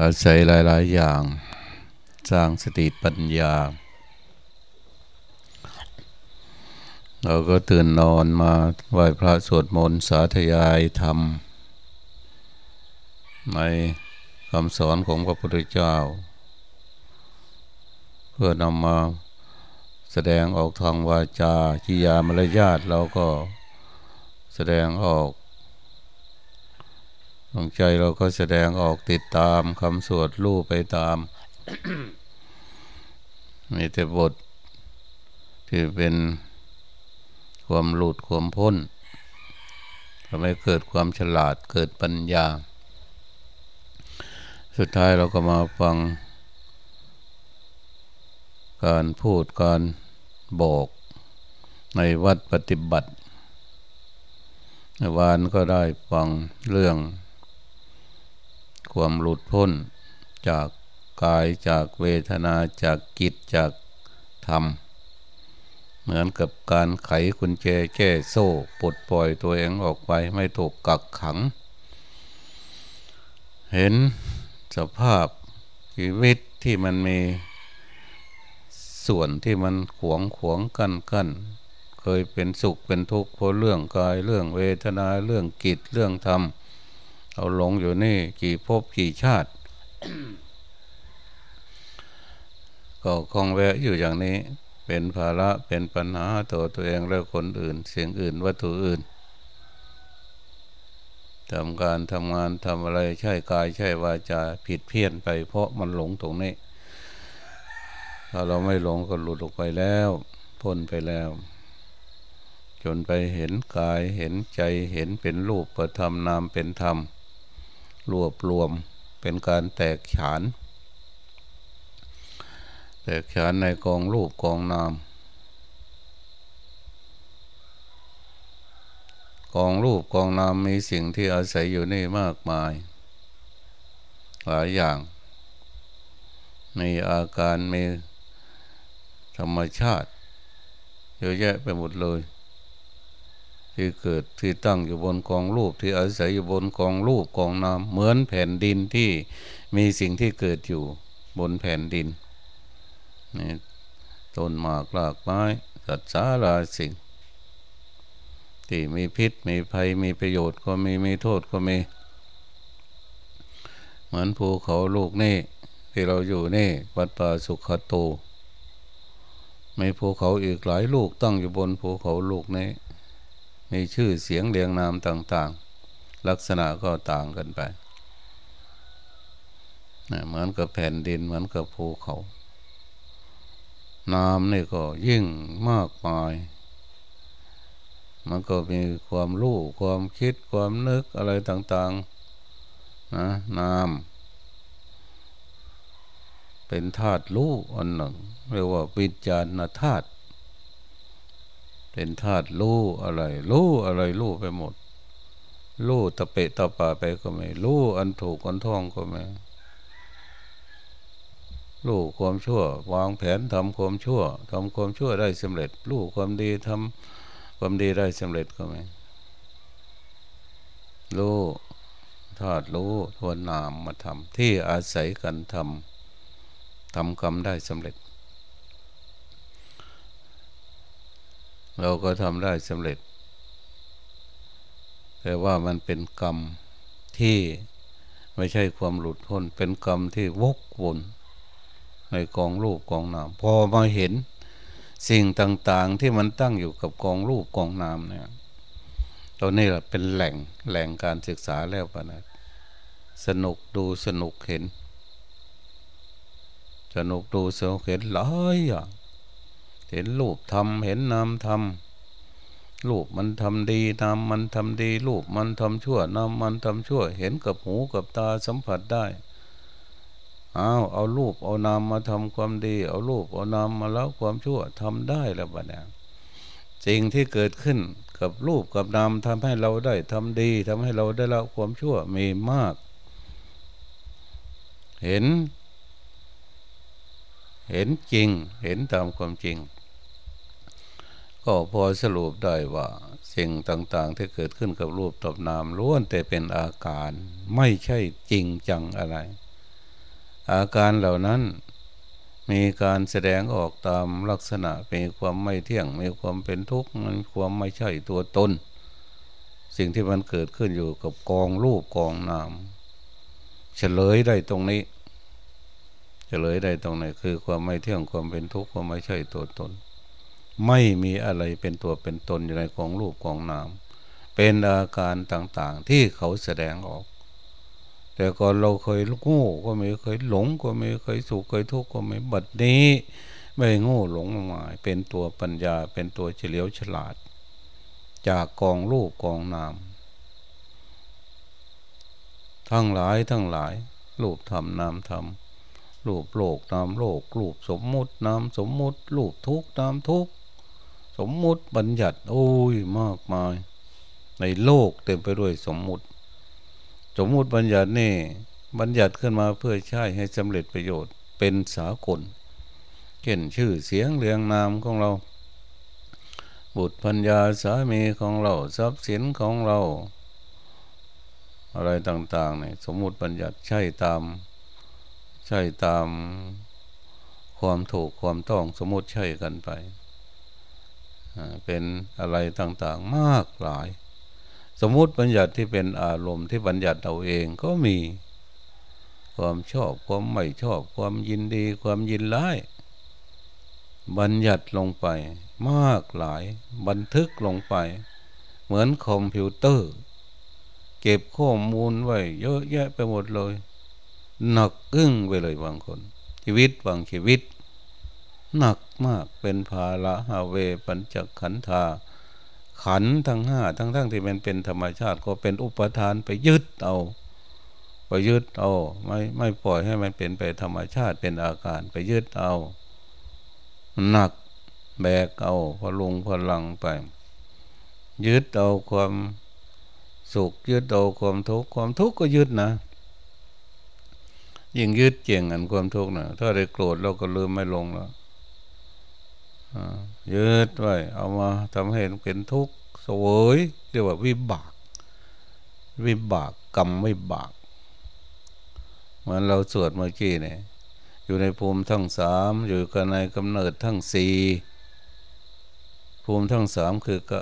อาศัยหลาย ๆ อย่าง สร้างสติปัญญา เราก็ตื่นนอนมาไหว้พระสวดมนต์สาธยายธรรม ในคำสอนของพระพุทธเจ้า เพื่อนำมาแสดงออกทางวาจาจิยามารยาทเราก็แสดงออก ดวงใจเราก็แสดงออกติดตามคำสวดรู้ไปตาม มีแต่บทที่เป็นความหลุดความพ้นทำให้เกิดความฉลาดเกิดปัญญา สุดท้ายเราก็มาฟัง การพูดการบอกในวัดปฏิบัติวานก็ได้ฟังเรื่อง ความหลุดพ้น จากกายจากเวทนาจากกิจจากธรรม เหมือนกับการไขกุญแจแก้โซ่ปลดปล่อยตัวเองออกไปไม่ถูกกักขัง เห็นสภาพชีวิตที่มันมีส่วนที่มันขวงขวงกันกันเคยเป็นสุขเป็นทุกข์เพราะเรื่องกายเรื่องเวทนาเรื่องกิจเรื่องธรรม เอาหลงอยู่นี่กี่ภพกี่ชาติ ก็คงแวะอยู่อย่างนี้ เป็นภาระเป็นปัญหาตัวตัวเองและคนอื่น เสียงอื่นวัตถุอื่นทำการทำงานทำอะไรใช่กายใช่วาจาผิดเพี้ยนไป เพราะมันหลงตรงนี้ ถ้าเราไม่หลงก็หลุดออกไปแล้วพ้นไปแล้ว จนไปเห็นกายเห็นใจเห็นเป็นรูปประธรรมนามเป็นธรรม รวบรวมเป็นการแตกฉาน แตกฉานในกองรูปกองนาม กองรูปกองนามมีสิ่งที่อาศัยอยู่นี่มากมาย หลายอย่าง มีอาการมีธรรมชาติเยอะแยะไปหมดเลย ที่เกิดที่ตั้งอยู่บนกองรูป ที่อาศัยอยู่บนกองรูปกองน้ำเหมือนแผ่นดินที่มีสิ่งที่เกิดอยู่บนแผ่นดินนี่ต้นหมากรากไม้สัตว์สาราสิ่ง ที่มีพิษมีภัยมีประโยชน์ก็มีมีโทษก็มี เหมือนภูเขาลูกนี่ที่เราอยู่นี่วัดป่าสุขโตมีภูเขาอีกหลายลูกตั้งอยู่บนภูเขาลูกนี้ มีชื่อเสียงเรียงนามต่าง ๆ ลักษณะก็ต่างกันไปเหมือนกับแผ่นดินเหมือนกับภูเขา น้ำนี่ก็ยิ่งมากมาย มันก็มีความรู้ความคิดความนึกอะไรต่างๆนะน้ำเป็นธาตุรู้อันหนึ่งเรียกว่าวิญญาณธาตุ เป็นธาตุรู้อะไรรู้อะไรรู้ไปหมดรู้ตะเปะตะป่าไปก็ไม่รู้อันถูกอันท่องก็ไม่รู้ความชั่ว วางแผนทำความชั่วทำความชั่วได้สำเร็จรู้ความดีทำความดีได้สำเร็จก็ไม่รู้ธาตุรู้ทวนนามมาทำที่อาศัยกันทำทำกรรมได้สำเร็จ เราก็ทำได้สำเร็จ แต่ว่ามันเป็นกรรมที่ไม่ใช่ความหลุดพ้น เป็นกรรมที่วกวนในกองรูปกองนามพอมาเห็นสิ่งต่างๆที่มันตั้งอยู่กับกองรูปกองนามเนี่ยตัวนี้แหละเป็นแหล่งแหล่งการศึกษาแล้วปะนะสนุกดูสนุกเห็น สนุกดูสนุกเห็นหลายอย่าง เห็นรูปทำเห็นนามทำรูปมันทำดีนามมันทำดีรูปมันทำชั่วนามมันทำชั่ว เห็นกับหูกับตาสัมผัสได้เอาเอารูปเอานามมาทำความดี เอารูปเอานามมาแล้วความชั่วทำได้แล้วบ้านี่สิ่งที่เกิดขึ้นกับรูปกับนามทำให้เราได้ทำดีทำให้เราได้ละความชั่วมีมาก เห็น เห็นจริง เห็นตามความจริง ก็พอสรุปได้ว่า สิ่งต่างๆที่เกิดขึ้นกับรูปตบนามล้วนแต่เป็นอาการไม่ใช่จริงจังอะไร อาการเหล่านั้นมีการแสดงออกตามลักษณะมีความไม่เที่ยงมีความเป็นทุกข์มันความไม่ใช่ตัวตน สิ่งที่มันเกิดขึ้นอยู่กับกองรูปกองนามเฉลยได้ตรงนี้เฉลยได้ตรงไหนคือความไม่เที่ยงความเป็นทุกข์ความไม่ใช่ตัวตน ไม่มีอะไรเป็นตัวเป็นตนอยู่ในกองรูปกองนาม เป็นอาการต่างๆที่เขาแสดงออก แต่ก่อนเราเคยโง่ก็ไม่เคยหลงก็ไม่เคยสุขเคยทุกข์ก็ไม่บัดนี้ ไม่โง่หลงมาเป็นตัวปัญญาเป็นตัวเฉลียวฉลาด จากกองรูปกองนาม ทั้งหลายทั้งหลายรูปธรรมนามธรรมรูปโลกนามโลกรูปสมมุตินามสมมุติรูปทุกนามทุก สมมุติบัญญัติ โอ้ยมากมาย ในโลกเต็มไปด้วยสมมุติ สมมุติบัญญัตินี่บัญญัติขึ้นมาเพื่อใช้ให้สำเร็จประโยชน์เป็นสากลเช่นชื่อเสียงเรียงนามของเรา บุตรพัญญาสามีของเราทรัพย์สินของเรา อะไรต่างๆเนี่ยสมมุติบัญญัติใช่ตาม ใช่ตามความถูกความต้องสมมติใช่กันไป เป็นอะไรต่างๆมากหลาย สมมุติบัญญัติที่เป็นอารมณ์ที่บัญญัติเอาเองก็มี ความชอบความไม่ชอบ ความยินดีความยินร้ายบัญญัติลงไป มากหลาย บันทึกลงไป เหมือนคอมพิวเตอร์ เก็บข้อมูลไว้ เยอะแยะไปหมดเลยหนักอึ้งไปเลยบางคน ชีวิตบางชีวิต หนักมากเป็นภาระหาเวปัญจขันธาขันทั้งห้าทั้งทั้งที่มันเป็นธรรมชาติก็เป็นอุปทานไปยึดเอาไปยึดเอาไม่ไม่ปล่อยให้มันเป็นไปธรรมชาติเป็นอาการไปยึดเอาหนักแบกเอาพลุงพลังไป ยึดเอาความสุขยึดเอาความทุกข์ความทุกข์ก็ยึดนะ ยิ่งยึดเจียงอันความทุกข์นะถ้าได้โกรธเราก็ลืมไม่ลงแล้ว ยึดไว้เอามาทำให้เป็นทุกข์สวยเรียกว่าวิบาก วิบากกรรมวิบาก เหมือนเราสวดเมื่อกี้เนี่ยอยู่ในภูมิทั้งสามอยู่กันในกำเนิดทั้งสี่ภูมิทั้งสามคือก็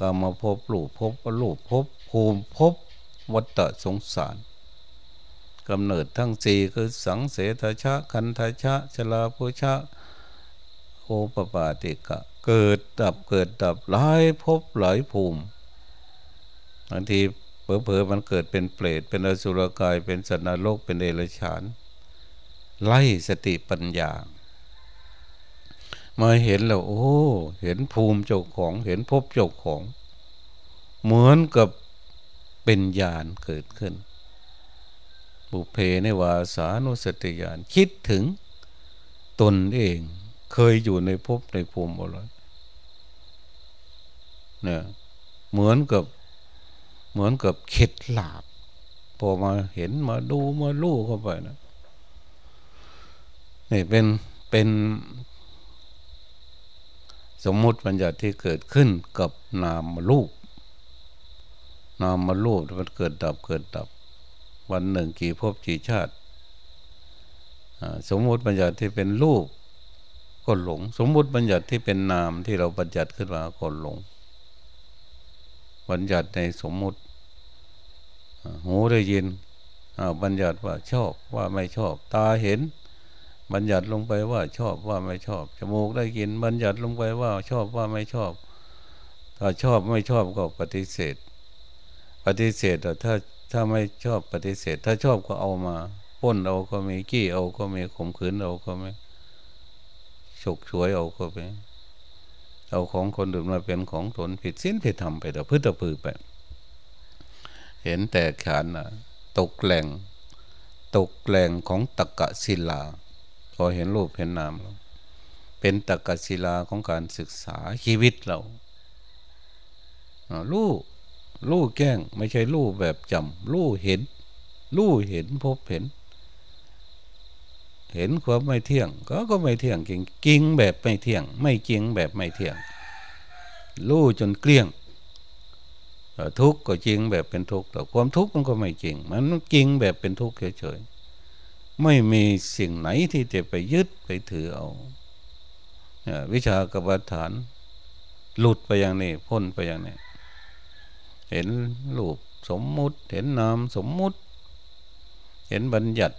กรรมภพลูกภพลูกภพภูมิภพวัฏสงสารกำเนิดทั้งสี่คือสังเสทชะ คันทชะชลาภุชะ โอปปาติกะ เกิดดับเกิดดับหลายภพหลายภูมิบางทีเผลอๆมันเกิดเป็นเปรตเป็นอสุรกายเป็นสัตว์นรกเป็นเดรัจฉาน ไล่สติปัญญา มาเห็นแล้วโอ้ เห็นภูมิเจ้าของเห็นภพเจ้าของ เหมือนกับเป็นญาณเกิดขึ้น บุเพในวาสานุสติญาณคิดถึงตนเอง เคยอยู่ในภพในภูมิอะไรเนี่ยเหมือนกับเหมือนกับเข็ดหลาบ พอมาเห็นมาดูมาลู่เข้าไปนะนี่เป็นเป็นสมมุติปัญญาที่เกิดขึ้นกับนามมาลูกนามมาลูกมันเกิดดับเกิดดับ วันหนึ่งกี่ภพกี่ชาติสมมุติปัญญาที่เป็นลูก ก็หลง สมมุติบัญญัติที่เป็นนามที่เราบัญญัติขึ้นมาก็หลง บัญญัติในสมมุติหูได้ยินบัญญัติว่าชอบว่าไม่ชอบ ตาเห็น บัญญัติลงไปว่าชอบว่าไม่ชอบ จมูกได้ยิน บัญญัติลงไปว่าชอบว่าไม่ชอบ ถ้าชอบไม่ชอบก็ปฏิเสธ ปฏิเสธถ้าถ้าไม่ชอบปฏิเสธ ถ้าชอบก็เอามาป้นเอาก็มีกี้เอาก็มีข่มขืนเอาก็มี ฉกช่วยเอาก็ไป เอาของคนอื่นมาเป็นของตนผิดสิ้นผิดธรรมไปแต่พื้นตะพือไป เห็นแต่ขานนะตกแหล่ง ตกแหล่งของตะกะศิลา พอเห็นรูปเห็นนามแล้วเป็นตะกะศิลาของการศึกษาชีวิตเราลู่ลู่แก้งไม่ใช่ลู่แบบจำลู่เห็น ลู่เห็นพบเห็น เห็นความไม่เที่ยง ก็ก็ไม่เที่ยงจริงจริงแบบไม่เที่ยง ไม่จริงแบบไม่เที่ยง รู้จนเกลี้ยงทุกข์ก็จริงแบบเป็นทุกข์แต่ความทุกข์มันก็ไม่จริง มันจริงแบบเป็นทุกข์เฉยๆไม่มีสิ่งไหนที่จะไปยึดไปถือเอาวิชากรรมฐาน หลุดไปอย่างนี้พ้นไปอย่างนี้เห็นรูปสมมุติ เห็นนามสมมุติ เห็นบัญญัติ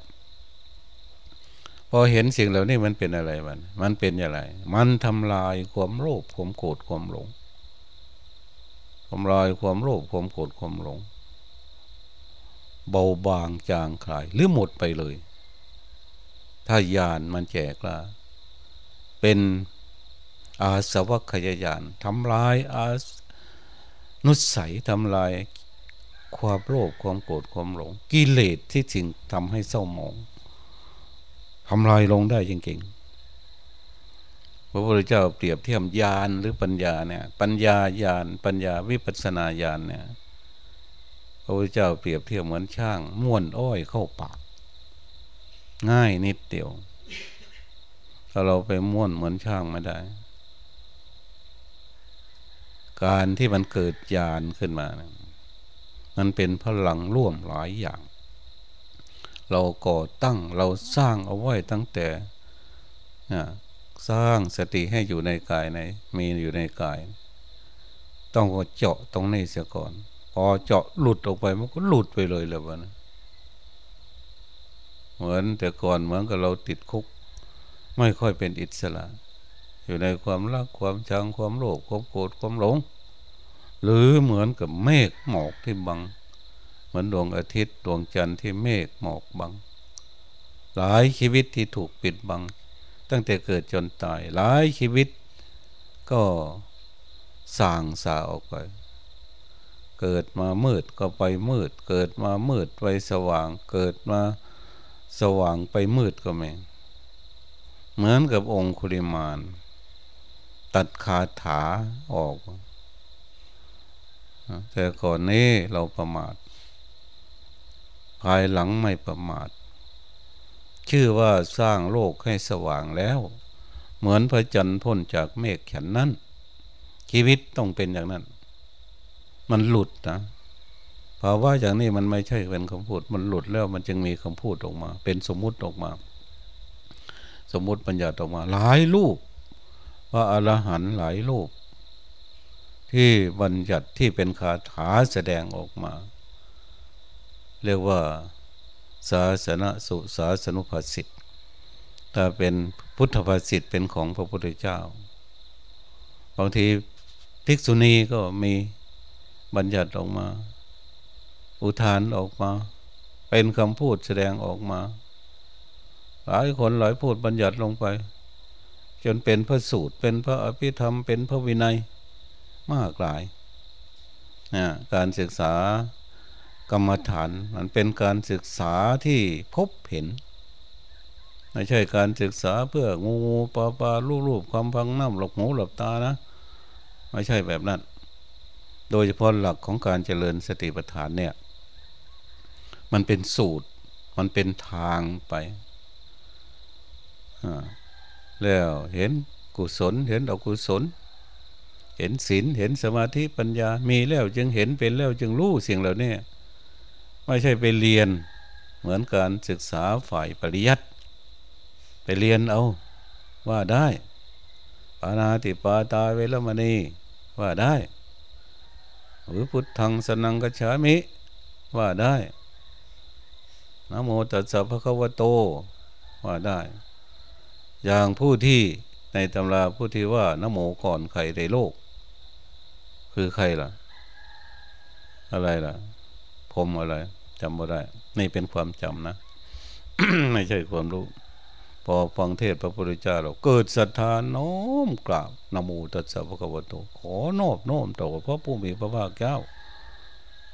อเห็นสิ่งเหล่านี้มันเป็นอะไรมัน มันเป็นอะไร มันทำลายความโลภความโกรธความหลงทำลายความโลภความโกรธความหลง เบาบางจางคลายหรือหมดไปเลย ถ้ายานมันแจกละเป็นอาสวัคยายานทำลายอานุสัยทำลายความโลภความโกรธความหลง กิเลสที่สิ่งทำให้เศร้าหมอง ทำลายลงได้จริงๆ พระพุทธเจ้าเปรียบเทียบญาณหรือปัญญาเนี่ย ปัญญาญาณปัญญาวิปัสนาญาณเนี่ย พระพุทธเจ้าเปรียบเทียบเหมือนช่างม้วนอ้อยเข้าปาก ง่ายนิดเดียว ถ้าเราไปม้วนเหมือนช่างไม่ได้ การที่มันเกิดญาณขึ้นมานมันเป็นพลังร่วมหลายอย่าง เราก่อตั้งเราสร้างเอาไว้ตั้งแต่สร้างสติให้อยู่ในกายในมีอยู่ในกาย ต้องเจาะตรงนี้เสียก่อน พอเจาะหลุดออกไปมันก็หลุดไปเลยเลยวะนะเหมือนแต่ก่อนเหมือนกับเราติดคุก ไม่ค่อยเป็นอิสระ อยู่ในความรักความชังความโลภความโกรธความหลง หรือเหมือนกับเมฆหมอกที่บัง มือนดวงอาทิตย์ดวงจันทร์ที่เมฆหมอกบัง หลายชีวิตที่ถูกปิดบัง ตั้งแต่เกิดจนตาย หลายชีวิตก็สางสาออกไป เกิดมามืดก็ไปมืด เกิดมามืดไปสว่าง เกิดมาสว่างไปมืดก็ไม่เหมือนกับองคุริมานตัดคาถาออก แต่ก่อนนี้เราประมาทายหลังไม่ประมาท ชื่อว่าสร้างโลกให้สว่างแล้ว เหมือนพระจันทร์พ้นจากเมฆฉันนั้น ชีวิตต้องเป็นอย่างนั้น มันหลุดนะภาวะอย่างนี้มันไม่ใช่เป็นคำพูด มันหลุดแล้วมันจึงมีคำพูดออกมา เป็นสมมุติออกมา สมมุติปัญญาออกมา หลายรูปพระอรหันต์หลายรูปที่บัญญัติที่เป็นคาถาแสดงออกมา เรียกว่าศาสนสุศาสนุภาสิทธิ์ถ้าเป็นพุทธภาสิทธิ์เป็นของพระพุทธเจ้าบางทีภิกษุณีก็มีบัญญัติออกมา อุทานออกมา เป็นคำพูดแสดงออกมา หลายคนหลายพูดบัญญัติลงไป จนเป็นพระสูตร เป็นพระอภิธรรม เป็นพระวินัยมากหลาย การศึกษา กรรมฐานมันเป็นการศึกษาที่พบเห็น ไม่ใช่การศึกษาเพื่องูปลาปลาลูลูความพังน้ำหลบหูหลบตานะ ไม่ใช่แบบนั้น โดยเฉพาะหลักของการเจริญสติปัฏฐานเนี่ย มันเป็นสูตร มันเป็นทางไปแล้วเห็นกุศลเห็นอกุศล เห็นศีลเห็นสมาธิปัญญามีแล้วจึงเห็นเป็นแล้วจึงรู้สิ่งเหล่านี้ ไม่ใช่ไปเรียน เหมือนการศึกษาฝ่ายปริยัติไปเรียนเอา ว่าได้ปานาติปาตาเวลมณีว่าได้ หรือพุทธังสนังกัจฉามิว่าได้นโมตัสสะภะคะวะโตว่าได้ อย่างผู้ที่ในตำราผู้ที่ว่านโมก่อนใครในโลก คือใครล่ะ อะไรล่ะ ผมอะไรจำไม่ได้ นี่เป็นความจำนะ ไม่ใช่ความรู้ พอฟังเทศพระพุทธเจ้าเราเกิดศรัทธาน้อมกราบนโมตัสสะพระคัมภโตขอนอบน้อมต่อพระผู้มีพระภาคเจ้า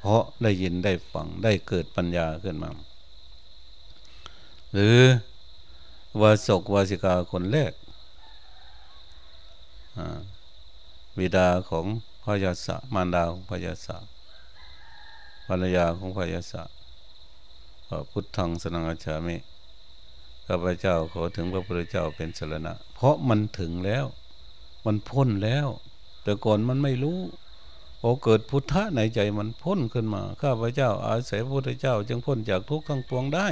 เพราะได้ยินได้ฟังได้เกิดปัญญาขึ้นมา หรือวาสกวาสิกาคนแรกบิดาของพระยาศะมารดาของพระยาศะ รรยาของพยาศะพุทธังสนังอาชามิข้าพเจ้าขอถึงพระพุทธเจ้าเป็นสรณะ เพราะมันถึงแล้ว มันพ้นแล้ว แต่ก่อนมันไม่รู้พอเกิดพุทธะในใจมันพ้นขึ้นมา ข้าพเจ้า อาศัยพระพุทธเจ้า จึงพ้นจากทุกข์ทั้งปวงได้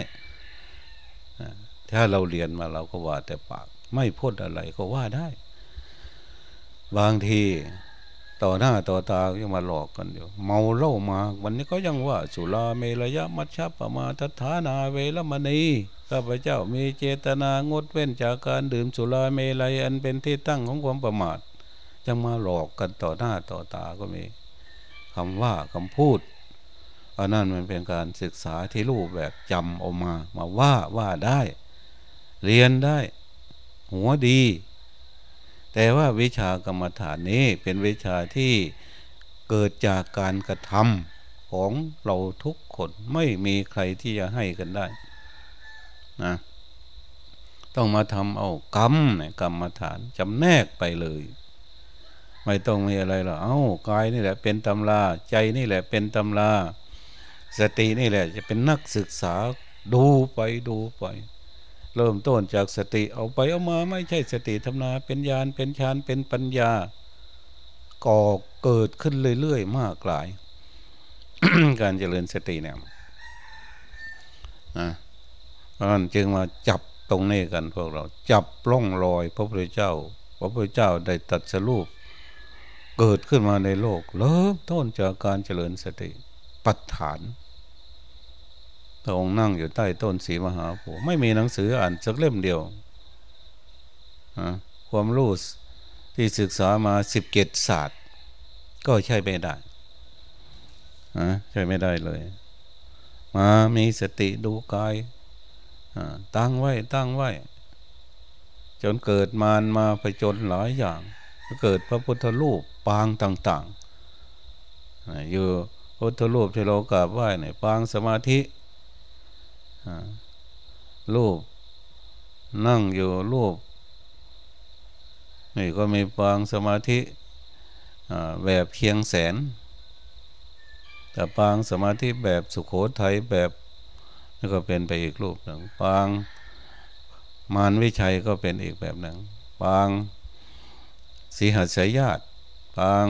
ถ้าเราเรียนมาเราก็ว่าแต่ปาก ไม่พูดอะไรก็ว่าได้ บางที ต่อหน้าต่อตายังมาหลอกกันอยู่เมาเล่ามา วันนี้ก็ยังว่า สุราเมรยะมัชฌปมาทัฐานาเวรมณีข้าพเจ้ามีเจตนางดเว้นจากการดื่มสุราเมลัยอันเป็นที่ตั้งของความประมาทจะมาหลอกกันต่อหน้าต่อตาก็มีคำว่าคำพูดอันนั้นมันเป็นการศึกษาที่รู้แบบจำออกมา มาว่าว่าได้ เรียนได้ หัวดี แต่ว่าวิชากรรมฐานนี้เป็นวิชาที่เกิดจากการกระทำของเราทุกคนไม่มีใครที่จะให้กันได้นะต้องมาทำเอากรรมเนี่ยกรรมฐานจำแนกไปเลย ไม่ต้องมีอะไรหรอกเอากายนี่แหละเป็นตำราใจนี่แหละเป็นตำราสตินี่แหละ จะเป็นนักศึกษาดูไปดูไป เริ่มต้นจากสติเอาไปเอามาไม่ใช่สติธรรมนาเป็นญาณเป็นฌานเป็นปัญญาก่อเกิดขึ้นเรื่อยๆมากหลาย การเจริญสติเนี่ยนะพราะนั้นจึงมาจับตรงนี้กันพวกเรา จับล่องรอยพระพุทธเจ้า พระพุทธเจ้าได้ตัดสรูป เกิดขึ้นมาในโลกเริ่มต้นจากการเจริญสติ ปัฏฐาน พระองค์นั่งอยู่ใต้ต้นสีมหาโพธิ์ไม่มีหนังสืออ่านสักเล่มเดียวความรู้ที่ศึกษามาสิบเกตศาสตร์ ก็ใช่ไม่ได้ใช่ไม่ได้เลย มามีสติดูกายตั้งไว้ตั้งไว้ จนเกิดมารมาผจญหลายอย่าง เกิดพระพุทธรูปปางต่าง ๆ อยู่พุทธรูปที่เรากราบไหว้เนี่ยปางสมาธิ รูป นั่งอยู่รูป นี่ก็มีปางสมาธิแบบเคียงแสน แต่ปางสมาธิแบบสุขโขทัยแบบแล้วก็เป็นไปอีกรูปหนึ่งปางมารวิชัยก็เป็นอีกแบบหนึ่งปางสีหัสยญาติปาง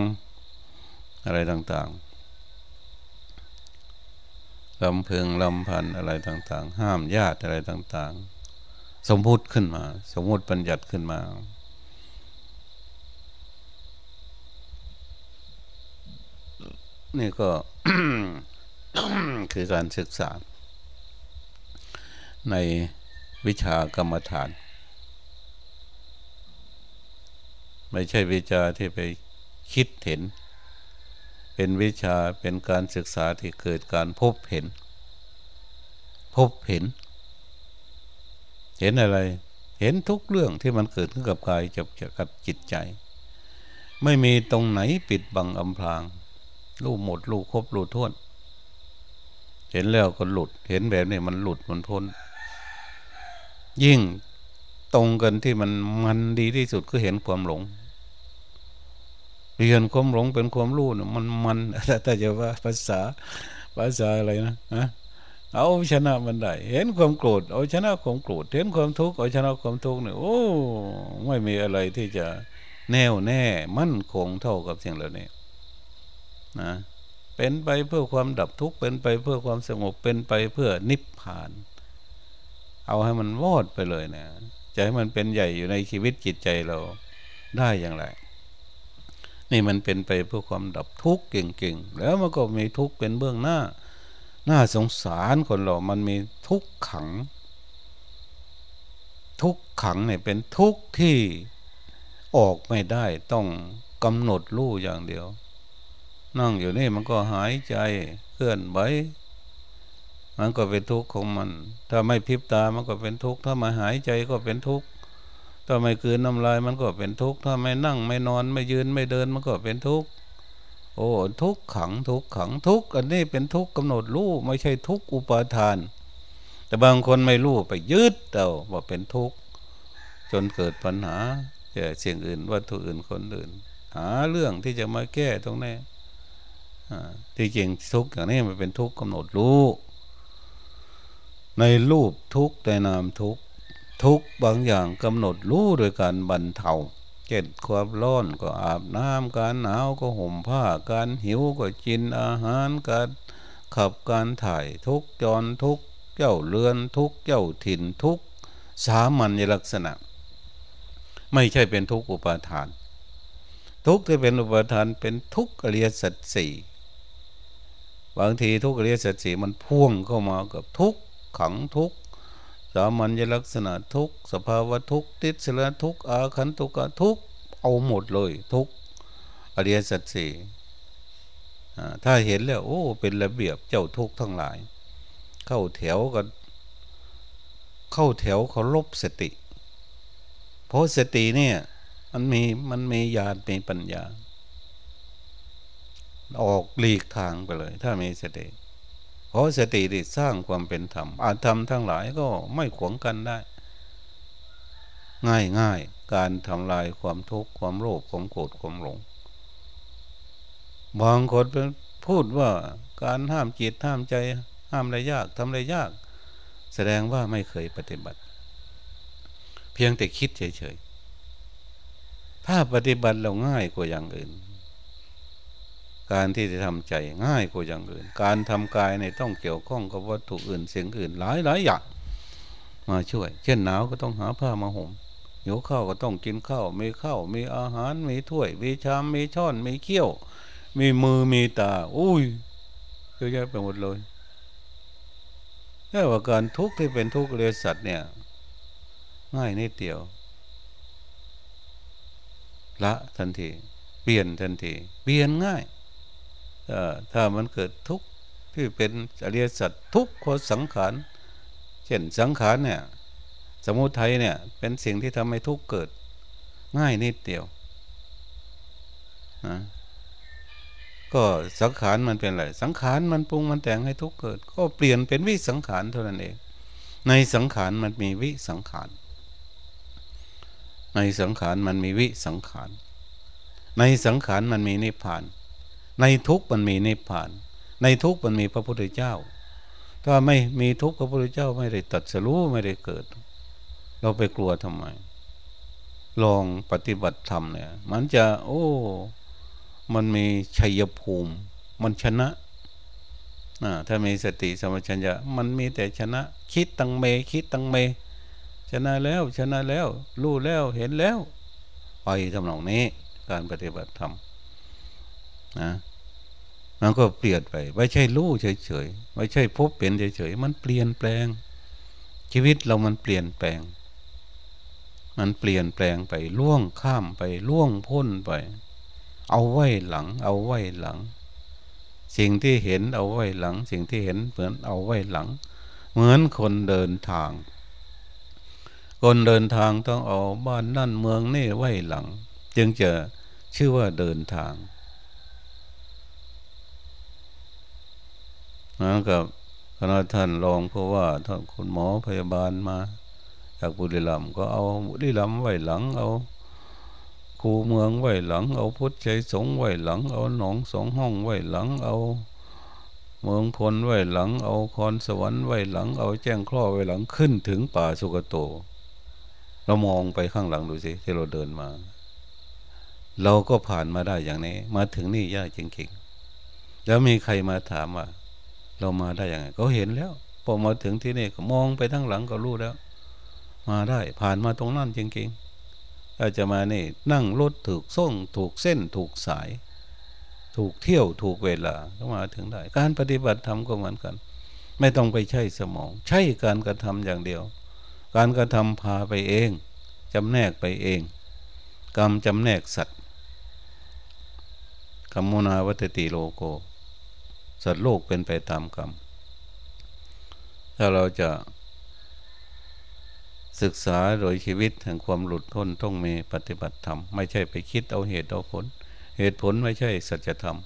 อะไรต่าง ๆ ลำพึงลำพันอะไรต่าง ๆ ห้ามญาติอะไรต่าง ๆ สมมุติขึ้นมา สมมุติปัญญัติขึ้นมานี่ก็คือการศึกษา ในวิชากรรมฐาน ไม่ใช่วิชาที่ไปคิดเห็น เป็นวิชาเป็นการศึกษาที่เกิดการพบเห็น พบเห็น เห็นอะไร เห็นทุกเรื่องที่มันเกิดขึ้นกับกายจับกับจิตใจ ไม่มีตรงไหนปิดบังอำพรางรู้หมดรู้ครบรู้ท้วนเห็นแล้วก็หลุด เห็นแบบนี้มันหลุดมันพ้น ยิ่งตรงกันที่มันมันดีที่สุดคือเห็นความหลง เรียนความหลงเป็นความรู้นะมันมันแต่จะว่าภาษาภาษาอะไรนะนะเอาชนะมันได้ เห็นความโกรธเอาชนะความโกรธเห็นความทุกข์เอาชนะความทุกข์เนี่ยโอ้ไม่มีอะไรที่จะแน่วแน่มั่นคงเท่ากับสิ่งเหล่านี้นะเป็นไปเพื่อความดับทุกข์เป็นไปเพื่อความสงบเป็นไปเพื่อนิพพาน เอาให้มันวอดไปเลยเนะจะให้มันเป็นใหญ่อยู่ในชีวิตจิตใจเราได้อย่างไร นี่มันเป็นไปเพื่อความดับทุกข์เก่งๆ แล้วมันก็มีทุกข์เป็นเบื้องหน้าหน้าสงสารคนเรา มันมีทุกข์ขัง ทุกข์ขังเนี่ยเป็นทุกข์ที่ออกไม่ได้ต้องกำหนดรู้อย่างเดียว นั่งอยู่นี่มันก็หายใจเคลื่อนไหวมันก็เป็นทุกข์ของมัน ถ้าไม่พิบตามันก็เป็นทุกข์ถ้ามาหายใจก็เป็นทุกข์ ถ้าไม่คืนน้ำลายมันก็เป็นทุกข์ถ้าไม่นั่งไม่นอนไม่ยืนไม่เดินมันก็เป็นทุกข์โอ้ทุกขังทุกขังทุกอันนี้เป็นทุกกำหนดรู้ไม่ใช่ทุกอุปาทาน แต่บางคนไม่รู้ไปยึดเอาว่าเป็นทุกข์จนเกิดปัญหาแก่เสียงอื่นวัตถุอื่นคนอื่น หาเรื่องที่จะมาแก้ตรงนี้ที่จริงทุกอย่างนี้มันเป็นทุกข์กำหนดรู้ ในรูปทุกในนามทุก ทุกบางอย่างกำหนดรู้โดยการบรรเทาเช่นความร้อนก็อาบน้ำการหนาวก็ห่มผ้าการหิวก็กินอาหารการขับการถ่ายทุกจรทุกเจ้าเรือนทุกเจ้าถิ่นทุกสามัญลักษณะ ไม่ใช่เป็นทุกอุปาทาน ทุกที่เป็นอุปาทานเป็นทุกอริยสัจสี่บางทีทุกอริยสัจสี่มันพ่วงเข้ามากับทุกขังทุก สามัญลักษณะทุกสภาวะทุกติสละทุกอาคันตุกะทุกเอาหมดเลยทุกอริยสัจสี่ถ้าเห็นแล้วโอ้เป็นระเบียบเจ้าทุกทั้งหลาย เข้าแถวกันเข้าแถวเขาลบสติ เพราะสติเนี่ยมันมีมันมีญาณมีปัญญา ออกหลีกทางไปเลย ถ้ามีสติ เพราะสติที่สร้างความเป็นธรรมอาธรรมทั้งหลายก็ไม่ขวงกันได้ ง่ายง่ายการทำลายความทุกข์ความโลภความโกรธความหลง บางคนเป็นพูดว่าการห้ามจิตห้ามใจห้ามอะไรยากทำอะไรยาก แสดงว่าไม่เคยปฏิบัติ เพียงแต่คิดเฉยๆถ้าปฏิบัติเราง่ายกว่าอย่างอื่น การที่จะทำใจง่ายกว่าอย่างอื่น การทำกายในต้องเกี่ยวข้องกับวัตถุอื่นเสียงอื่นหลายหลายอย่างมาช่วย เช่นหนาวก็ต้องหาผ้ามาห่มหิวข้าวก็ต้องกินข้าวมีข้าวมีอาหารมีถ้วย มีชามมีช้อนมีเขี้ยว มีมือมีตา อุ้ยเยอะแยะไปหมดเลยแค่ว่าการทุกข์ที่เป็นทุกข์เรียสัตว์เนี่ยง่ายนิดเดียว ละทันที เปลี่ยนทันที เปลี่ยนง่าย ถ้ามันเกิดทุกข์ที่เป็นอริยสัตว์ทุกข์คนสังขารเช่นสังขารเนี่ยสมุทัยเนี่ยเป็นสิ่งที่ทำให้ทุกข์เกิด ง่ายนิดเดียวนะก็สังขารมันเป็นอะไรสังขารมันปรุงมันแต่งให้ทุกข์เกิด ก็เปลี่ยนเป็นวิสังขารเท่านั้นเอง ในสังขารมันมีวิสังขารในสังขารมันมีวิสังขารในสังขารมันมีนิพพาน ในทุกมันมีนิพพาน ในทุกมันมีพระพุทธเจ้า ถ้าไม่มีทุกพระพุทธเจ้าไม่ได้ตัดสรู้ไม่ได้เกิด เราไปกลัวทำไม ลองปฏิบัติธรรมเนี่ย มันจะ โอ้ มันมีชัยภูมิ มันชนะถ้ามีสติสมัชัญญะมันมีแต่ชนะ คิดตังเม คิดตังเม ชนะแล้วชนะแล้ว รู้แล้วเห็นแล้ว ไปทำนองนี้ การปฏิบัติธรรมนะ มันก็เปลี่ยนไป ไม่ใช่รู้เฉยๆไม่ใช่พบเป็นเฉยๆมันเปลี่ยนแปลง ชีวิตเรามันเปลี่ยนแปลง มันเปลี่ยนแปลงไปล่วงข้ามไปล่วงพ้นไป เอาไว้หลัง เอาไว้หลัง สิ่งที่เห็นเอาไว้หลัง สิ่งที่เห็นเหมือนเอาไว้หลัง เหมือนคนเดินทาง คนเดินทางต้องเอาบ้านนั่นเมืองนี่ไว้หลัง จึงจะชื่อว่าเดินทาง นะกับคณะท่านรองเพราะว่าท่านคุณหมอพยาบาลมา จากบุรีรัมย์ก็เอาบุรีรัมย์ไว้หลังเอาคูเมืองไว้หลัง เอาพุทธใจสงไว้หลัง เอาหนองสองห้องไว้หลัง เอา เมืองพลไว้หลัง เอาคอนสวรรค์ไว้หลัง เอาแจ้งคล้อไว้หลังขึ้นถึงป่าสุกโต เรามองไปข้างหลังดูสิที่เราเดินมา เราก็ผ่านมาได้อย่างนี้ มาถึงนี่ยากจริงๆแล้วมีใครมาถามว่า เรามาได้ยังไงเขาเห็นแล้วพอมาถึงที่นี่ก็มองไปทั้งหลังก็รู้แล้ว มาได้ผ่านมาตรงนั้นจริงๆถ้าจะมานี่นั่งรถถูกส่งถูกเส้นถูกสาย ถูกเที่ยวถูกเวลาก็มาถึงได้ การปฏิบัติธรรมก็เหมือนกัน ไม่ต้องไปใช้สมอง ใช้การกระทำอย่างเดียว การกระทำพาไปเองจำแนกไปเอง กรรมจำแนกสัตว์กรรมนาวัตติโลโก สัตว์โลกเป็นไปตามกรรม ถ้าเราจะศึกษาโดยชีวิตแห่งความหลุดพ้นต้องมีปฏิบัติธรรม ไม่ใช่ไปคิดเอาเหตุเอาผล เหตุผลไม่ใช่สัจธรรม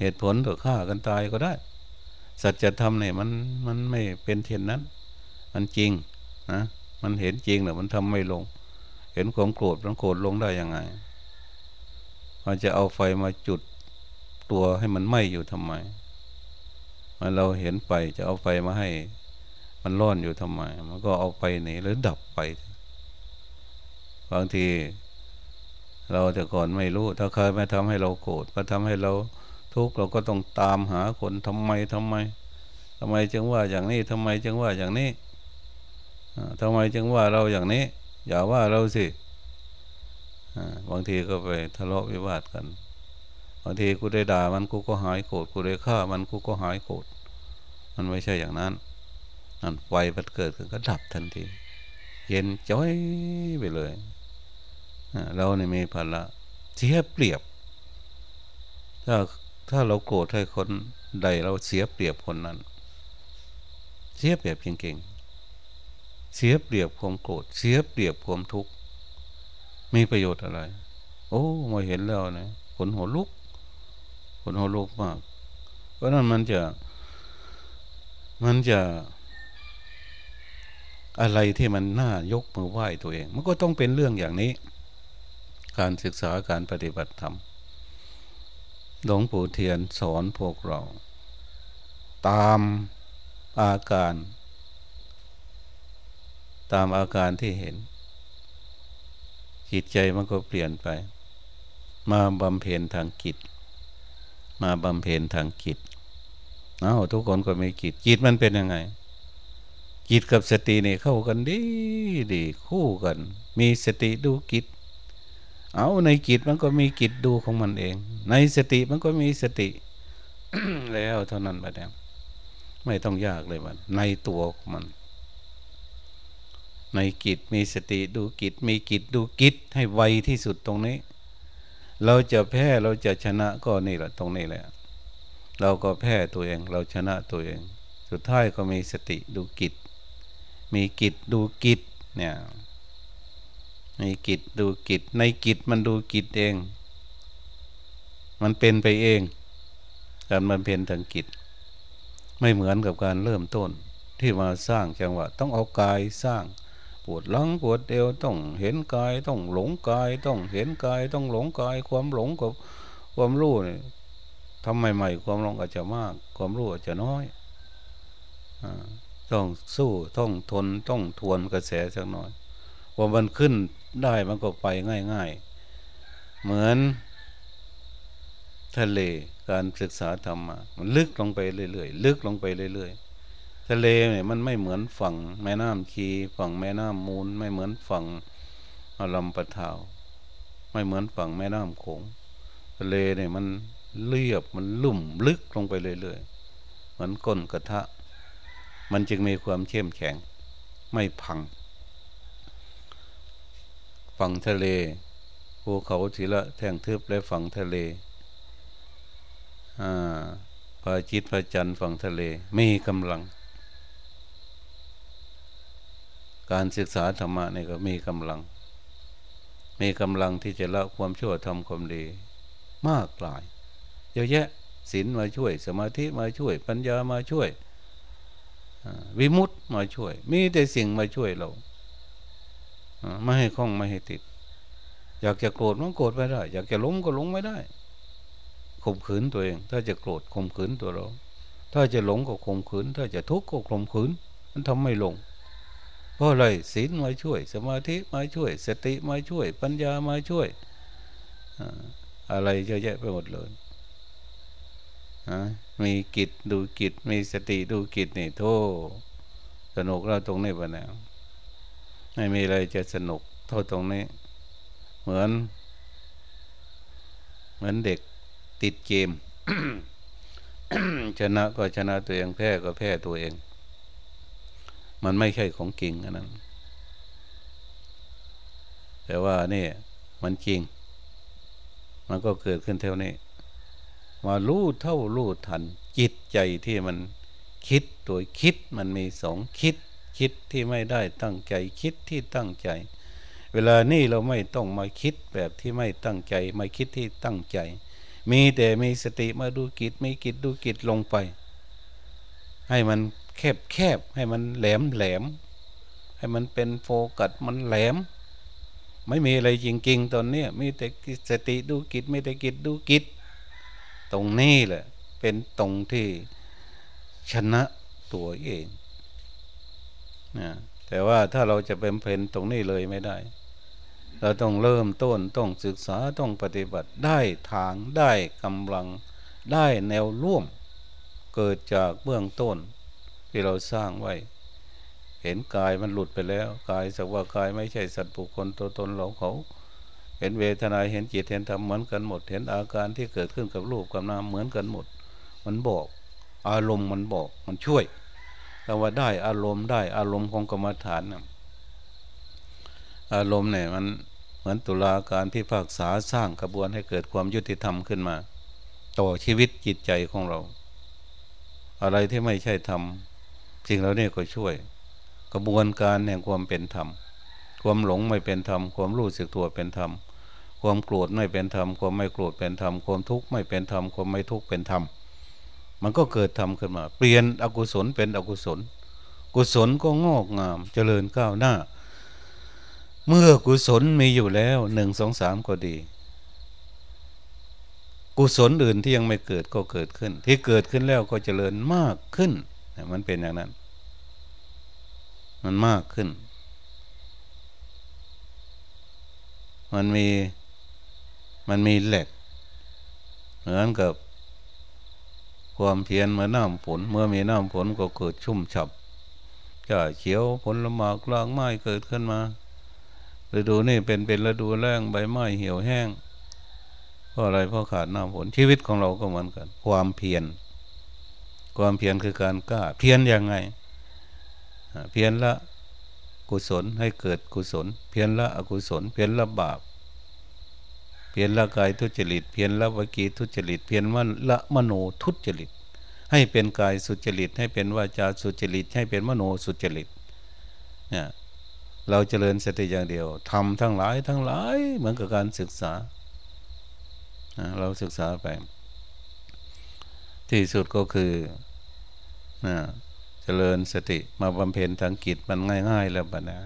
เหตุผลต่อฆ่ากันตายก็ได้ สัจธรรมเนี่ยมันมันไม่เป็นเช่นนั้น มันจริงนะมันเห็นจริงแต่มันทำไม่ลง เห็นความโกรธมันโกรธลงได้ยังไงมันจะเอาไฟมาจุดตัวให้มันไหม้อยู่ทำไม มันเราเห็นไปจะเอาไฟมาให้ มันร้อนอยู่ทำไม มันก็เอาไปหนีหรือดับไป บางที เราแต่ก่อนไม่รู้ ถ้าเคยมาทำให้เราโกรธมาทำให้เราทุกข์เราก็ต้องตามหาคนทำไมทำไมทำไมจึงว่าอย่างนี้ทำไมจึงว่าอย่างนี้ทำไมจึงว่าเราอย่างนี้ อย่าว่าเราสิบางทีก็ไปทะเลาะวิวาทกันางทีกูได้ด่ามันกูก็หายโกรธกูได้ฆ่ามันกูก็หายโกรธมันไม่ใช่อย่างนั้นนั่นไฟมันเกิดขึ้นก็ดับทันที เย็นจ้อยไปเลยเราเนี่ยมีพละเสียเปรียบ ถ้าถ้าเราโกรธให้คนใดเราเสียเปรียบคนนั้น เสียเปรียบเก่งๆเสียเปรียบความโกรธเสียเปรียบความทุกข์มีประโยชน์อะไร โอ้มาเห็นแล้วนะขนหัวลุก ขนหัวลุกมาก เพราะนั้นมันจะ มันจะอะไรที่มันน่ายกมือไหว้ตัวเอง มันก็ต้องเป็นเรื่องอย่างนี้ การศึกษาการปฏิบัติธรรมหลวงปู่เทียนสอนพวกเรา ตามอาการ ตามอาการที่เห็น จิตใจมันก็เปลี่ยนไป มาบำเพ็ญทางกิจ มาบำเพ็ญทางกิจเอาทุกคนก็มีกิจจิตมันเป็นยังไง จิตกับสตินี่เข้ากันดีดีคู่กัน มีสติดูกิจ เอาในกิจมันก็มีกิจดูของมันเอง ในสติมันก็มีสติแล้วเท่านั้นไปแล้วไม่ต้องยากเลยมันในตัวมัน ในกิจมีสติดูกิจมีกิจดูกิจให้ไวที่สุดตรงนี้ เราจะแพ้เราจะชนะก็นี่แหละตรงนี้แหละ เราก็แพ้ตัวเอง เราชนะตัวเอง สุดท้ายก็มีสติดูกิจ มีกิจดูกิจเนี่ยมีกิจดูกิจในกิจมันดูกิจเอง มันเป็นไปเองการมันเป็นทางกิจ ไม่เหมือนกับการเริ่มต้นที่มาสร้างจังหวะ ต้องเอากายสร้าง ปวดหลังปวดเอวต้องเห็นกายต้องหลงกายต้องเห็นกายต้องหลงกาย ความหลงกับความรู้เนี่ยทำใหม่ๆความหลงอาจจะมาก ความรู้อาจจะน้อยอต้องสู้ต้องทนต้องทวนกระแสสักหน่อยพอมันขึ้นได้มันก็ไปง่าย ๆ เหมือนทะเลการศึกษาธรรมะมันลึกลงไปเรื่อยๆลึกลงไปเรื่อย ๆ ทะเลเนี่ยมันไม่เหมือนฝั่งแม่น้ำคีฝั่งแม่น้ำมูล ไม่เหมือนฝั่งลำปะทาว ไม่เหมือนฝั่งแม่น้ำโขงทะเลเนี่ยมันเรียบมันลุ่มลึกลงไปเรื่อยๆเหมือนก้นกระทะ มันจึงมีความเข้มแข็ง ไม่พัง ฝั่งทะเลภูเขาทีละแท่งทึบและฝั่งทะเลอ่าพระจิตพระจันทร์ฝั่งทะเลมีกำลัง การศึกษาธรรมะนี่ก็มีกำลัง มีกำลังที่จะละความชั่วทำความดี มากหลายเยอะแยะศีลมาช่วย สมาธิมาช่วย ปัญญามาช่วยวิมุตต์มาช่วย มีแต่สิ่งมาช่วยเราไม่ให้คล้องไม่ให้ติด อยากจะโกรธมันโกรธไม่ได้ อยากจะหลงก็หลงไม่ได้ข่มขืนตัวเอง ถ้าจะโกรธข่มขืนตัวเรา ถ้าจะหลงก็ข่มขืน ถ้าจะทุกข์ก็ข่มขืน มันทำไม่ลง เพราะอะไรศีลมาช่วย สมาธิมาช่วย สติมาช่วย ปัญญามาช่วยอะไรเยอะแยะไปหมดเลยมีกิจดูกิจมีสติดูกิจนี่โทสนุกเราตรงนี้ปะเนี่ยไม่มีอะไรจะสนุกเท่าตรงนี้ เหมือน เหมือนเด็กติดเกมชนะก็ชนะตัวเองแพ้ก็แพ้ตัวเอง มันไม่ใช่ของจริงอันนั้น แต่ว่านี่มันจริง มันก็เกิดขึ้นเท่านี้ มารู้เท่ารู้ทัน จิตใจที่มันคิดโดยคิดมันมีสองคิด คิดที่ไม่ได้ตั้งใจคิดที่ตั้งใจ เวลานี่เราไม่ต้องมาคิดแบบที่ไม่ตั้งใจไม่คิดที่ตั้งใจ มีแต่มีสติมาดูกิจมีกิจดูกิจลงไป ให้มัน แคบแคบให้มันแหลมแหลม ให้มันเป็นโฟกัสมันแหลม ไม่มีอะไรจริง ๆ ตอนนี้มีแต่สติดูกิจไม่แต่กิจดูกิจตรงนี้แหละ เป็นตรงที่ชนะตัวเองนะแต่ว่าถ้าเราจะเป็นเพนตรงนี้เลยไม่ได้ เราต้องเริ่มต้นต้องศึกษาต้องปฏิบัติได้ทางได้กำลังได้แนวร่วม เกิดจากเบื้องต้น ที่เราสร้างไว้ เห็นกายมันหลุดไปแล้ว กายสักว่ากายไม่ใช่สัตว์บุคคลตัวตนเราเขา เห็นเวทนาเห็นจิตเห็นธรรมเหมือนกันหมด เห็นอาการที่เกิดขึ้นกับรูปกับนามเหมือนกันหมด มันบอก อารมณ์มันบอกมันช่วยคำว่าได้อารมณ์ได้อารมณ์ของกรรมฐานนะอารมณ์เนี่ยมันเหมือนตุลาการที่ภาคษาสร้างกระบวนให้เกิดความยุติธรรมขึ้นมา ต่อชีวิตจิตใจของเรา อะไรที่ไม่ใช่ธรรม สิ่งเหล่านี้ก็ช่วย กระบวนการแห่งความเป็นธรรม ความหลงไม่เป็นธรรม ความรู้สึกตัวเป็นธรรม ความโกรธไม่เป็นธรรม ความไม่โกรธเป็นธรรม ความทุกข์ไม่เป็นธรรม ความไม่ทุกข์เป็นธรรม มันก็เกิดธรรมขึ้นมา เปลี่ยนอกุศลเป็นอกุศล กุศลก็งอกงาม เจริญก้าวหน้า เมื่อกุศลมีอยู่แล้วหนึ่งสองสามก็ดีกุศลอื่นที่ยังไม่เกิดก็เกิดขึ้น ที่เกิดขึ้นแล้วก็เจริญมากขึ้น มันเป็นอย่างนั้น มันมากขึ้น มันมีมันมีแหลกเหมือนกับ ความเพียรเมื่อน้ำฝนเมื่อมีน้ำฝนก็เกิดชุ่มฉับจะเขียวผลละหมากลางไม้เกิดขึ้นมาฤดูนี่เป็นเป็นฤดูแรงใบไม้เหี่ยวแห้งเพราะอะไรเพราะขาดน้ำฝนชีวิตของเราก็เหมือนกัน ความเพียร ความเพียรคือการกล้า เพียรยังไง เพียรละกุศลให้เกิดกุศล เพียรละอกุศล เพียรละบาป เพียรละกายทุจริต เพียรละวิกีทุจริต เพียรละละมโนทุจริต ให้เป็นกายสุจริต ให้เป็นวาจาสุจริต ให้เป็นมโนสุจริต เนี่ยเราเจริญสติอย่างเดียวทำทั้งหลายทั้งหลายเหมือนกับการศึกษา เราศึกษาไป ที่สุดก็คือ นะเจริญสติมาบำเพ็ญทางกิจมันง่าย ๆ แล้วปะนะ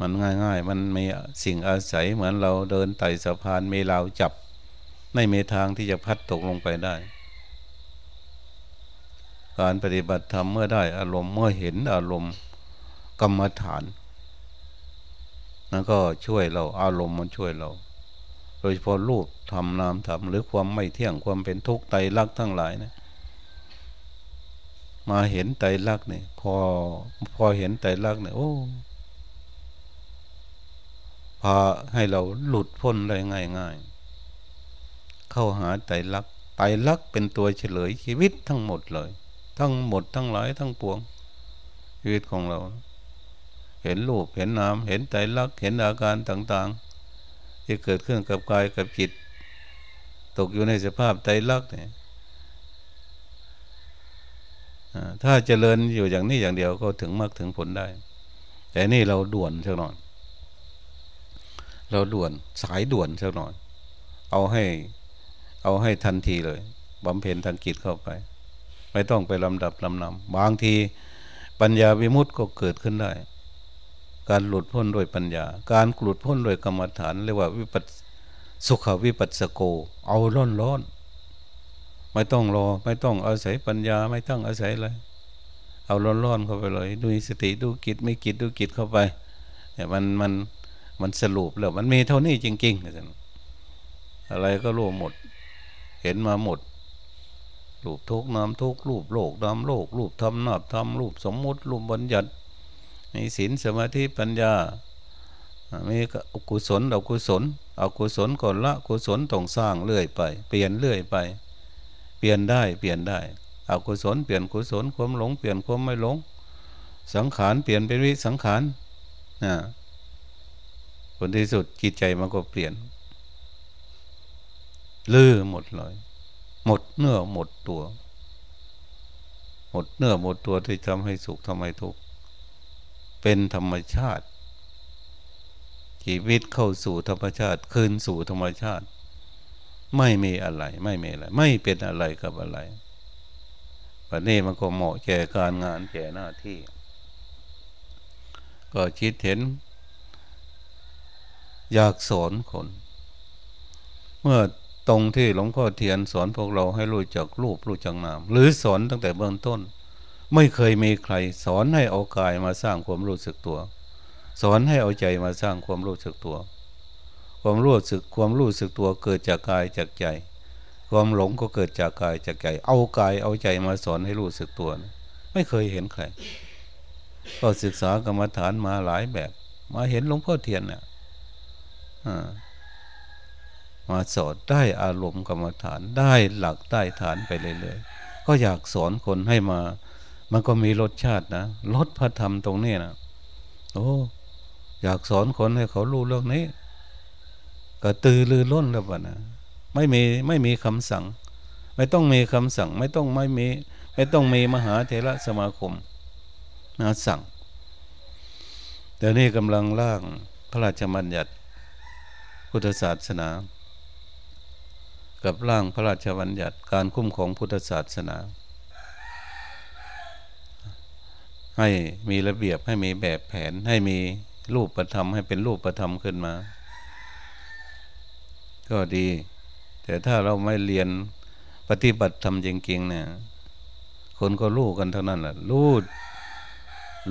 มันง่าย ๆ มันมีสิ่งอาศัยเหมือนเราเดินไต่สะพานมีราวจับ ไม่มีทางที่จะพัดตกลงไปได้ การปฏิบัติธรรมเมื่อได้อารมณ์เมื่อเห็นอารมณ์กรรมฐานนั่นก็ช่วยเราอารมณ์มันช่วยเรา โดยเฉพาะรูปทำนามทำหรือความไม่เที่ยงความเป็นทุกข์ไตรักทั้งหลายนะ มาเห็นไตรลักษณ์เนี่ยพอพอเห็นไตรลักษณ์เนี่ยโอ้พาให้เราหลุดพ้นได้ง่ายง่ายเข้าหาไตรลักษณ์ไตรลักษณ์เป็นตัวเฉลยชีวิตทั้งหมดเลย ทั้งหมดทั้งหลายทั้งปวงชีวิตของเรา เห็นรูปเห็นนามเห็นไตรลักษณ์เห็นอาการต่าง ๆ ที่เกิดขึ้นกับกายกับจิต ตกอยู่ในสภาพไตรลักษณ์เนี่ย ถ้าเจริญอยู่อย่างนี้อย่างเดียวก็ถึงมากถึงผลได้ แต่นี่เราด่วนสักหน่อยเราด่วนสายด่วนสักหน่อยเอาให้เอาให้ทันทีเลยบำเพ็ญทางกิจเข้าไป ไม่ต้องไปลำดับลำนำบางทีปัญญาวิมุตติก็เกิดขึ้นได้ การหลุดพ้นด้วยปัญญา การหลุดพ้นด้วยกรรมฐานเรียกว่าวิปัสสุขวิปัสสโก เอาล้นล้น ไม่ต้องรอ ไม่ต้องอาศัยปัญญา ไม่ต้องอาศัยอะไรเอาร้อนๆเข้าไปเลยดูสติดูกิจไม่กิจดูกิจเข้าไปเนี่ยมันมันมันสรุปแล้วมันมีเท่านี้จริงๆอะไรก็รู้หมด เห็นมาหมดรูปทุกน้ำทุกรูปโลกน้ำโลกรูปธรรมนาบธรรมรูปสมมุติรูปบัญญัติมีศีลสมาธิปัญญามีกุศลอกุศลอกุศลก่อนละกุศลต้องสร้างเรื่อยไป เปลี่ยนเรื่อยไป ปลี่ยนได้เปลี่ยนได้อกุศลเปลี่ยนกุศลความหลง เปลี่ยนความไม่หลง สังขารเปลี่ยนเป็นวิสังขารนะผลที่สุดจิตใจมันก็เปลี่ยนลื้อหมดเลยหมดเนื้อหมดตัว หมดเนื้อหมดตัวที่ทำให้สุขทำให้ทุกข์เป็นธรรมชาติชีวิตเข้าสู่ธรรมชาติ คืนสู่ธรรมชาติ ไม่มีอะไร ไม่มีอะไร ไม่เป็นอะไรกับอะไรวันนี้มันก็เหมาะแก่การงานแก่หน้าที่ ก็คิดเห็น อยากสอนคน เมื่อตรงที่หลวงพ่อเทียนสอนพวกเราให้รู้จักรูปรู้จักนาม หรือสอนตั้งแต่เบื้องต้น ไม่เคยมีใคร สอนให้เอากายมาสร้างความรู้สึกตัว สอนให้เอาใจมาสร้างความรู้สึกตัว ความรู้สึกความรู้สึกตัวเกิดจากกายจากใจ ความหลงก็เกิดจากกายจากใจ เอากายเอาใจมาสอนให้รู้สึกตัวไม่เคยเห็นใครก็ศึกษากรรมฐานมาหลายแบบ มาเห็นหลวงพ่อเทียนเนี่ยมาสอนได้อารมณ์กรรมฐานได้หลักได้ฐานไปเรื่อยๆก็อยากสอนคนให้มา มันก็มีรสชาตินะรสพระธรรมตรงนี้นะโอ้อยากสอนคนให้เขารู้เรื่องนี้ ก็ตือลือล้นแล้วปะนะไม่มีไม่มีคำสั่ง ไม่ต้องมีคำสั่ง ไม่ต้องไม่มี ไม่ต้องมีมหาเถระสมาคมนะสั่งเดี๋ยวนี้กำลังร่างพระราชบัญญัติ พุทธศาสนา กับร่างพระราชบัญญัติการคุ้มของพุทธศาสนา ให้มีระเบียบให้มีแบบแผนให้มีรูปประธรรมให้เป็นรูปประธรรมขึ้นมา ก็ดี แต่ถ้าเราไม่เรียนปฏิบัติธรรมจริงๆเนี่ยคนก็รู้กันเท่านั้นแหละรู้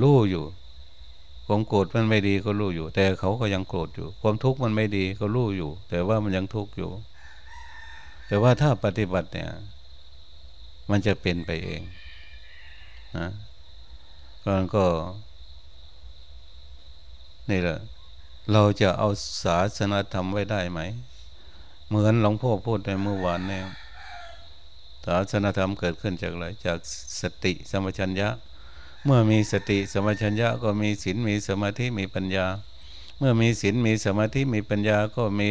รู้อยู่ความโกรธมันไม่ดีก็รู้อยู่ แต่เขาก็ยังโกรธอยู่ ความทุกข์มันไม่ดีก็รู้อยู่ แต่ว่ามันยังทุกข์อยู่ แต่ว่าถ้าปฏิบัติเนี่ย มันจะเป็นไปเองนะมันก็นี่แหละเราจะเอาศาสนาธรรมไว้ได้ไหม เหมือนหลวงพ่อพูดในเมื่อวานเนี่ยศาสนาธรรมเกิดขึ้นจากอะไรจากสติสมัชัญญะ เมื่อมีสติสมัชัญญะก็มีศีลมีสมาธิมีปัญญา เมื่อมีศีลมีสมาธิมีปัญญาก็มี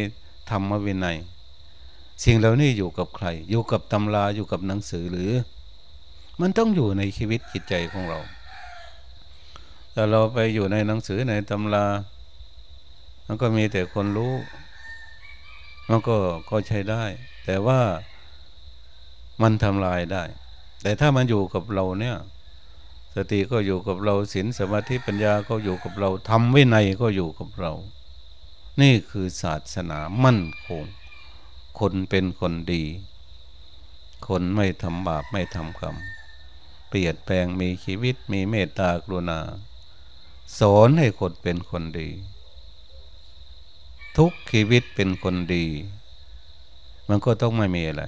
ธรรมวินัย สิ่งเหล่านี้อยู่กับใคร อยู่กับตำราอยู่กับหนังสือหรือ มันต้องอยู่ในชีวิตจิตใจของเราแต่เราไปอยู่ในหนังสือในตำรามันก็มีแต่คนรู้ มันก็ก็ใช้ได้ แต่ว่ามันทำลายได้ แต่ถ้ามันอยู่กับเราเนี่ย สติก็อยู่กับเราศีลสมาธิปัญญาก็อยู่กับเราทำวินัยก็อยู่กับเรา นี่คือศาสนามั่นคง คนเป็นคนดี คนไม่ทำบาปไม่ทำกรรมเปลี่ยนแปลงมีชีวิตมีเมตตากรุณา สอนให้คนเป็นคนดี ทุกชีวิตเป็นคนดี มันก็ต้องไม่มีอะไร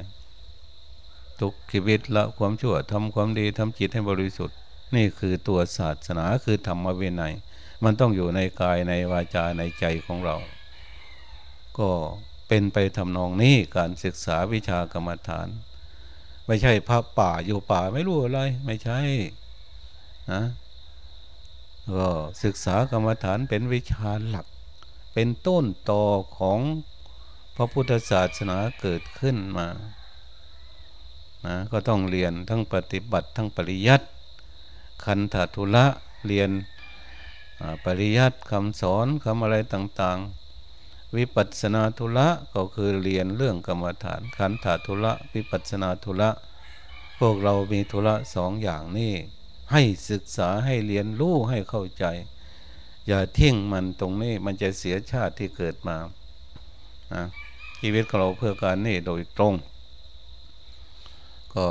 ทุกชีวิตละความชั่วทำความดีทำจิตให้บริสุทธิ์ นี่คือตัวศาสนาคือธรรมวินัยมันต้องอยู่ในกายในวาจาในใจของเรา ก็เป็นไปทำนองนี้การศึกษาวิชากรรมฐาน ไม่ใช่พระป่าอยู่ป่าไม่รู้อะไร ไม่ใช่นะก็ศึกษากรรมฐานเป็นวิชาหลัก เป็นต้นต่อของพระพุทธศาสนาเกิดขึ้นมานะก็ต้องเรียนทั้งปฏิบัติทั้งปริยัติคันธทุละเรียนปริยัติคำสอนคำอะไรต่างๆ วิปัสสนาทุละก็คือเรียนเรื่องกรรมฐานคันธทุละวิปัสสนาทุละพวกเรามีทุละสองอย่างนี้ให้ศึกษาให้เรียนรู้ให้เข้าใจ อย่าทิ้งมันตรงนี้มันจะเสียชาติที่เกิดมาชีวิตของเราเพื่อการนี่โดยตรง ก็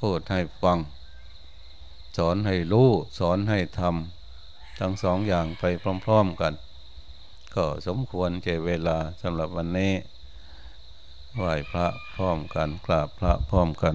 พูดให้ฟัง สอนให้รู้สอนให้ทำทั้งสองอย่างไปพร้อม ๆกัน ก็สมควรเจเวลาสำหรับวันนี้ไหว้พระพร้อมกันกราบพระพร้อมกัน